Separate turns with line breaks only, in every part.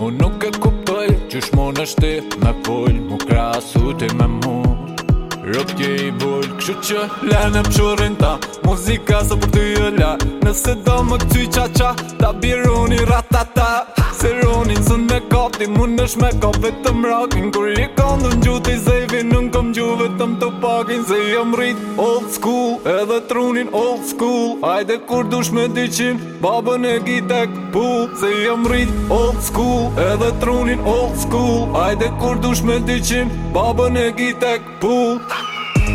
Unë nuk e kuptoj që shmonë është ti Me pull, mu krasu ti me mu Rëp kje i bull, këshu që Lene më shurin ta, muzika së për ty e la Nëse do më këty qa qa, ta biruni ratata Se runin kapti Mun është me ka vetëm rakin Kur i ka ndën gjuti zevi Nën kom gju vetëm të pakin Se jam rrit old school Edhe trunin old school Ajde kur dush me dyqim Babën e gitek pu Se jam rrit old school Edhe trunin old school Ajde kur dush me dyqim Babën e gitek pu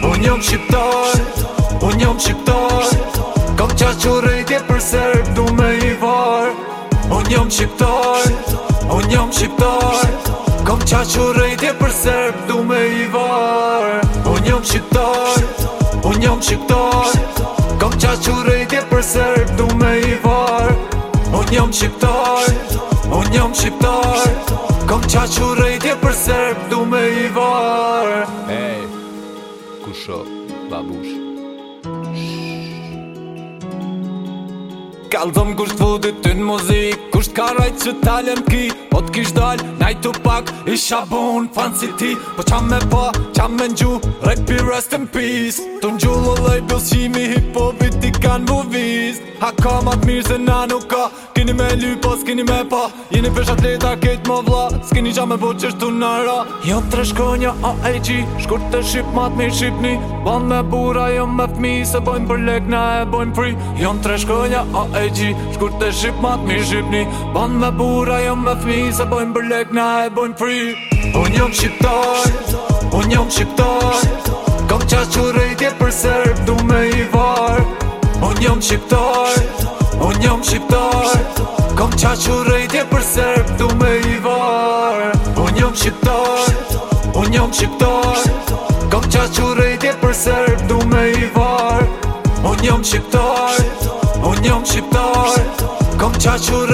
Unë jam shqiptar Unë jam shqiptar Kam qa që rejtje për serb Du me i var Unë jam shqiptar Shqiptar unë jam shqiptar Kom qa që rejtje për serb du me i var Unë jam shqiptar Unë jam shqiptar Kom qa që rejtje për serb du me i var Unë jam shqiptar Unë jam shqiptar Kom qa që rejtje për serb du me i var Hey, kusho, babush Kallë dhëmë kusht vëdit të në muzikë karajt që talem ki Po t'kish dal, naj t'u pak Isha bun, fan si ti Po qa me pa, qa me n'gju Rek rest in peace Të n'gju lëlej, bëllë qimi Hipo viti kan mu vizë Ha ka ma të mirë se na nuk ka Kini me ly po, s'kini me pa Jini pesh atleta, kejt më vla S'kini qa me qështu në ra Jo të reshko një a e qi Shkur të shqip ma të mirë shqipni Ban me bura jo me fmi Se bojmë për lek na e bojmë fri Jo të reshko një a e qi Shkur të shqip ma të mirë shqipni Ban me bura jo me fmi Se bojmë për lek na e bojmë fri Unë jom shqiptar Unë jom shqiptar jom shqiptar Unë jom shqiptar Kom qa që rejtje për sërp du me i var Unë jom shqiptar Unë jom shqiptar Kom qa që rejtje për sërp du me i var Unë jom shqiptar Unë jom shqiptar Kom qa që